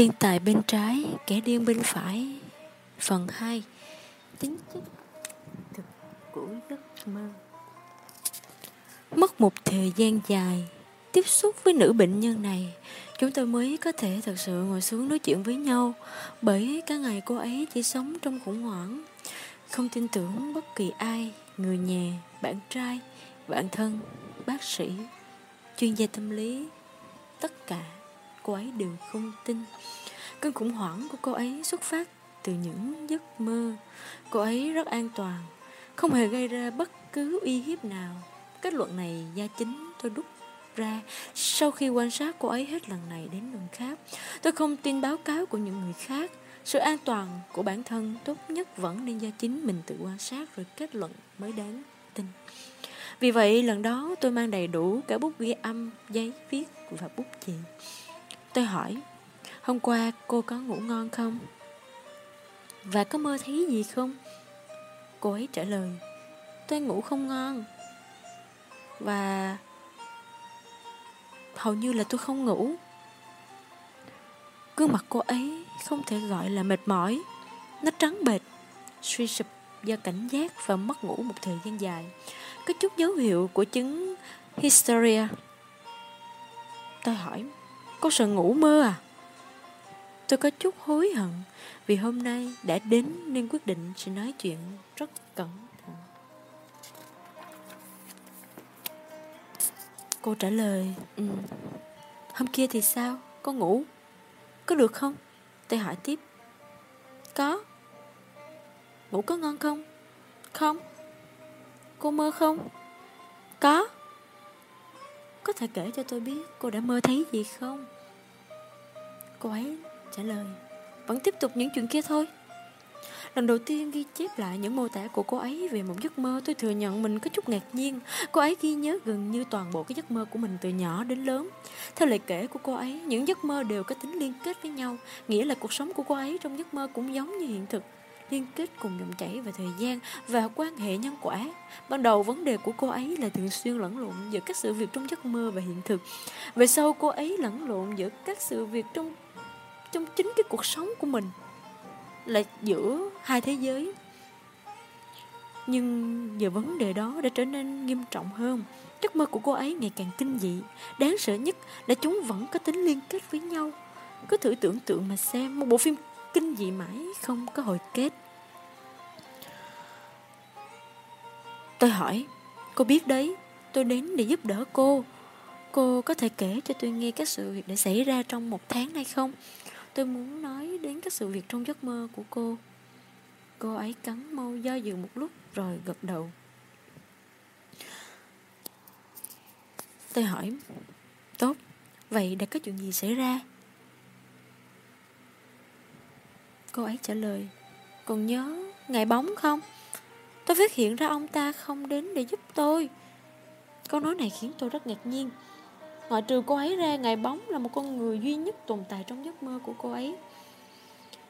Thiên tài bên trái, kẻ điên bên phải. Phần 2 Tính chất thực của giấc mơ. Mất một thời gian dài Tiếp xúc với nữ bệnh nhân này Chúng tôi mới có thể thật sự ngồi xuống nói chuyện với nhau Bởi cả ngày cô ấy chỉ sống trong khủng hoảng. Không tin tưởng bất kỳ ai Người nhà, bạn trai, bạn thân, bác sĩ, chuyên gia tâm lý Tất cả cô ấy đều không tin. Cơn khủng hoảng của cô ấy xuất phát từ những giấc mơ. Cô ấy rất an toàn, không hề gây ra bất cứ uy hiếp nào. Kết luận này do chính tôi đúc ra sau khi quan sát cô ấy hết lần này đến lần khác. Tôi không tin báo cáo của những người khác. Sự an toàn của bản thân tốt nhất vẫn nên do chính mình tự quan sát rồi kết luận mới đáng tin. Vì vậy lần đó tôi mang đầy đủ cả bút ghi âm, giấy viết và bút chì. Tôi hỏi, hôm qua cô có ngủ ngon không? Và có mơ thấy gì không? Cô ấy trả lời, tôi ngủ không ngon. Và hầu như là tôi không ngủ. Gương mặt cô ấy không thể gọi là mệt mỏi. Nó trắng bệch, suy sụp do cảnh giác và mất ngủ một thời gian dài. Có chút dấu hiệu của chứng hysteria. Tôi hỏi, Cô sợ ngủ mơ à? Tôi có chút hối hận vì hôm nay đã đến nên quyết định sẽ nói chuyện rất cẩn thận. Cô trả lời, ừ. Hôm kia thì sao? Có ngủ? Có được không? Tôi hỏi tiếp. Có. Ngủ có ngon không? Không. Cô mơ không? Có. Có thể kể cho tôi biết cô đã mơ thấy gì không? Cô ấy trả lời Vẫn tiếp tục những chuyện kia thôi. Lần đầu tiên ghi chép lại những mô tả của cô ấy về một giấc mơ Tôi thừa nhận mình có chút ngạc nhiên. Cô ấy ghi nhớ gần như toàn bộ cái giấc mơ của mình từ nhỏ đến lớn. Theo lời kể của cô ấy, những giấc mơ đều có tính liên kết với nhau Nghĩa là cuộc sống của cô ấy trong giấc mơ cũng giống như hiện thực liên kết cùng dòng chảy và thời gian và quan hệ nhân quả. Ban đầu vấn đề của cô ấy là thường xuyên lẫn lộn giữa các sự việc trong giấc mơ và hiện thực. Về sau cô ấy lẫn lộn giữa các sự việc trong trong chính cái cuộc sống của mình là giữa hai thế giới. Nhưng giờ vấn đề đó đã trở nên nghiêm trọng hơn. Giấc mơ của cô ấy ngày càng kinh dị. Đáng sợ nhất là chúng vẫn có tính liên kết với nhau. Cứ thử tưởng tượng mà xem, một bộ phim kinh dị mãi không có hồi kết. Tôi hỏi, cô biết đấy, tôi đến để giúp đỡ cô. Cô có thể kể cho tôi nghe các sự việc đã xảy ra trong một tháng hay không? Tôi muốn nói đến các sự việc trong giấc mơ của cô. Cô ấy cắn môi do dự một lúc rồi gật đầu. Tôi hỏi, tốt, vậy đã có chuyện gì xảy ra? Cô ấy trả lời, Còn nhớ ngày bóng không? Tôi phát hiện ra ông ta không đến để giúp tôi. Câu nói này khiến tôi rất ngạc nhiên. Ngoại trừ cô ấy ra, Ngày bóng là một con người duy nhất tồn tại trong giấc mơ của cô ấy.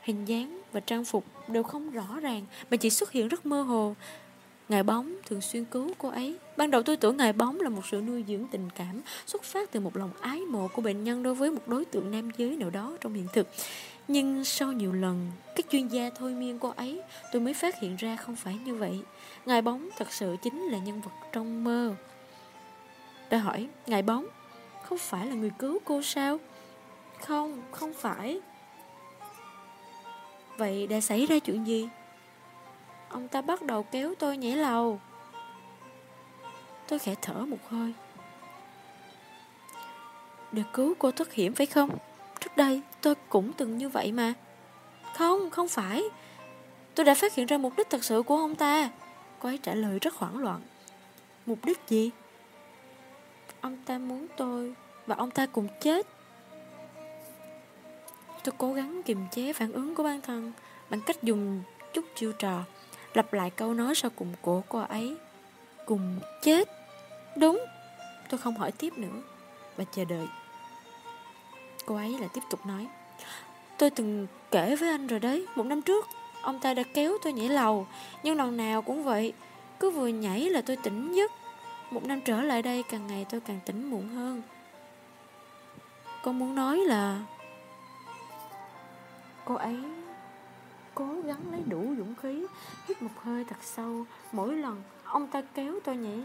Hình dáng và trang phục đều không rõ ràng, Mà chỉ xuất hiện rất mơ hồ. Ngài bóng thường xuyên cứu cô ấy. Ban đầu tôi tưởng ngài bóng là một sự nuôi dưỡng tình cảm Xuất phát từ một lòng ái mộ của bệnh nhân Đối với một đối tượng nam giới nào đó trong hiện thực nhưng sau nhiều lần các chuyên gia thôi miên cô ấy Tôi mới phát hiện ra không phải như vậy. Ngài bóng thật sự chính là nhân vật trong mơ. Tôi hỏi Ngài bóng Không phải là người cứu cô sao? Không, không phải. Vậy đã xảy ra chuyện gì? Ông ta bắt đầu kéo tôi nhảy lầu. Tôi khẽ thở một hơi. Được cứu cô thoát hiểm phải không? Trước đây tôi cũng từng như vậy mà. Không, không phải. Tôi đã phát hiện ra mục đích thật sự của ông ta. Cô ấy trả lời rất hoảng loạn. Mục đích gì? Ông ta muốn tôi Và ông ta cùng chết. Tôi cố gắng kiềm chế phản ứng của bản thân Bằng cách dùng chút chiêu trò Lặp lại câu nói sau cùng của cô ấy. Cùng chết. Đúng. Tôi không hỏi tiếp nữa Và chờ đợi. Cô ấy lại tiếp tục nói. Tôi từng kể với anh rồi đấy, Một năm trước, Ông ta đã kéo tôi nhảy lầu, Nhưng lần nào cũng vậy, Cứ vừa nhảy là tôi tỉnh giấc. Một năm trở lại đây, càng ngày tôi càng tỉnh muộn hơn. Con muốn nói là Cô ấy cố gắng lấy đủ dũng khí, Hít một hơi thật sâu. Mỗi lần ông ta kéo tôi nhảy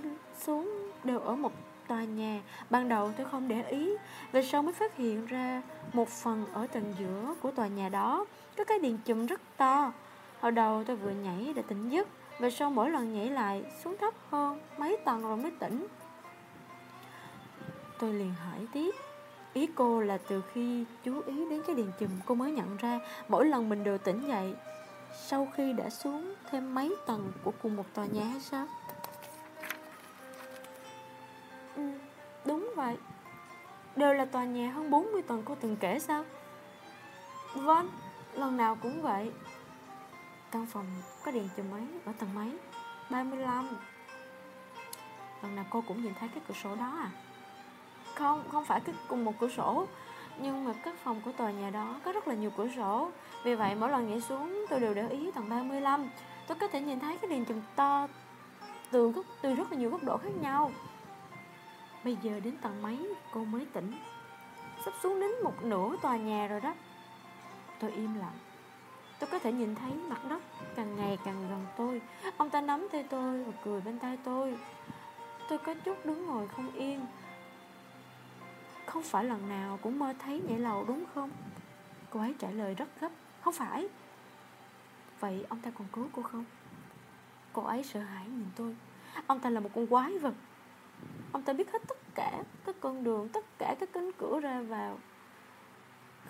xuống Đều ở một tòa nhà. Ban đầu tôi không để ý Về sau mới phát hiện ra Một phần ở tầng giữa của tòa nhà đó. Có cái điện chùm rất to. Hồi đầu tôi vừa nhảy để tỉnh giấc Về sau mỗi lần nhảy lại xuống thấp hơn Mấy tầng rồi mới tỉnh. Tôi liền hỏi tiếp, Ý cô là từ khi chú ý đến cái điện chùm cô mới nhận ra Mỗi lần mình đều tỉnh dậy Sau khi đã xuống thêm mấy tầng của cùng một tòa nhà hay sao? Đều là tòa nhà hơn 40 tầng cô từng kể sao? Vâng, lần nào cũng vậy Căn phòng có điện chùm ấy ở tầng mấy? 35 Lần nào cô cũng nhìn thấy cái cửa sổ đó à? Không, không phải cái cùng một cửa sổ Nhưng mà các phòng của tòa nhà đó có rất là nhiều cửa sổ Vì vậy mỗi lần nhảy xuống tôi đều để ý tầng 35 Tôi có thể nhìn thấy cái đèn chùm to từ, từ rất là nhiều góc độ khác nhau Bây giờ đến tầng mấy? Cô mới tỉnh. Sắp xuống đến một nửa tòa nhà rồi đó. Tôi im lặng. Tôi có thể nhìn thấy mặt đất càng ngày càng gần tôi. Ông ta nắm tay tôi và cười bên tay tôi. Tôi có chút đứng ngồi không yên. Không phải lần nào cũng mơ thấy nhảy lầu đúng không? Cô ấy trả lời rất gấp. Không phải. Vậy ông ta còn cứu cô không? Cô ấy sợ hãi nhìn tôi. Ông ta là một con quái vật. Ông ta biết hết tất cả Các con đường, tất cả các cánh cửa ra vào.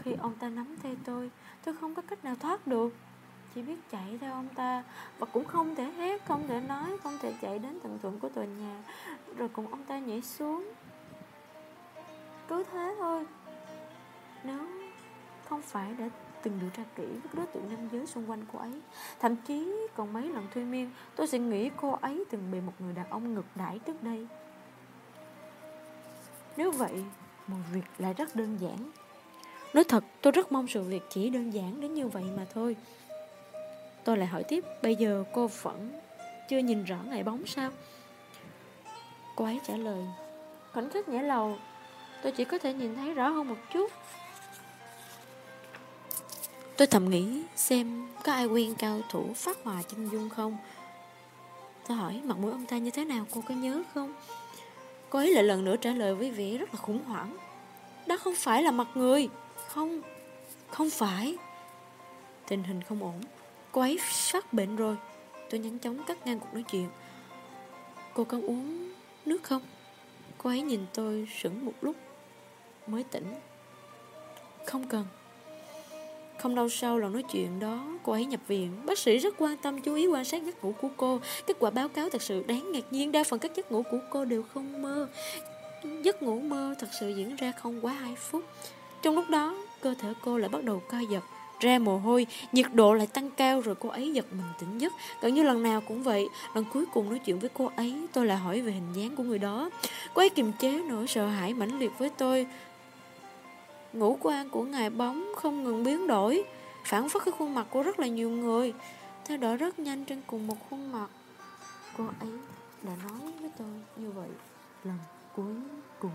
Khi ông ta nắm tay tôi Tôi không có cách nào thoát được. Chỉ biết chạy theo ông ta Và cũng không thể hét, không thể nói Không thể chạy đến tận thượng của tòa nhà. Rồi cùng ông ta nhảy xuống. Cứ thế thôi. Nếu không phải đã từng điều tra kỹ với đối tượng nam giới xung quanh cô ấy Thậm chí còn mấy lần thuê miên Tôi sẽ nghĩ cô ấy từng bị một người đàn ông ngược đãi trước đây. Nếu vậy, Một việc lại rất đơn giản. Nói thật, tôi rất mong sự việc chỉ đơn giản đến như vậy mà thôi. Tôi lại hỏi tiếp, Bây giờ cô vẫn chưa nhìn rõ ngày bóng sao? Cô ấy trả lời Khoảnh khắc nhảy lầu, Tôi chỉ có thể nhìn thấy rõ hơn một chút. Tôi thầm nghĩ xem có ai quen cao thủ phát hòa chân dung không? Tôi hỏi, mặt mũi ông ta như thế nào, cô có nhớ không? Cô ấy lại lần nữa trả lời với vẻ rất là khủng hoảng. Đó không phải là mặt người. Không Không phải. Tình hình không ổn. Cô ấy phát bệnh rồi. Tôi nhanh chóng cắt ngang cuộc nói chuyện. Cô có uống nước không? Cô ấy nhìn tôi sững một lúc, mới tỉnh. Không cần. Không lâu sau lần nói chuyện đó Cô ấy nhập viện. Bác sĩ rất quan tâm chú ý quan sát giấc ngủ của cô. Kết quả báo cáo thật sự đáng ngạc nhiên Đa phần các giấc ngủ của cô đều không mơ. Giấc ngủ mơ thật sự diễn ra không quá 2 phút. Trong lúc đó Cơ thể cô lại bắt đầu co giật ra mồ hôi, nhiệt độ lại tăng cao rồi cô ấy giật mình tỉnh giấc. Gần như lần nào cũng vậy, lần cuối cùng nói chuyện với cô ấy, tôi lại hỏi về hình dáng của người đó. Cô ấy kiềm chế nỗi sợ hãi mãnh liệt với tôi, Ngũ quan của ngài bóng không ngừng biến đổi, Phản phất cái khuôn mặt của rất là nhiều người. Thay đổi rất nhanh trên cùng một khuôn mặt. Cô ấy đã nói với tôi như vậy lần cuối cùng.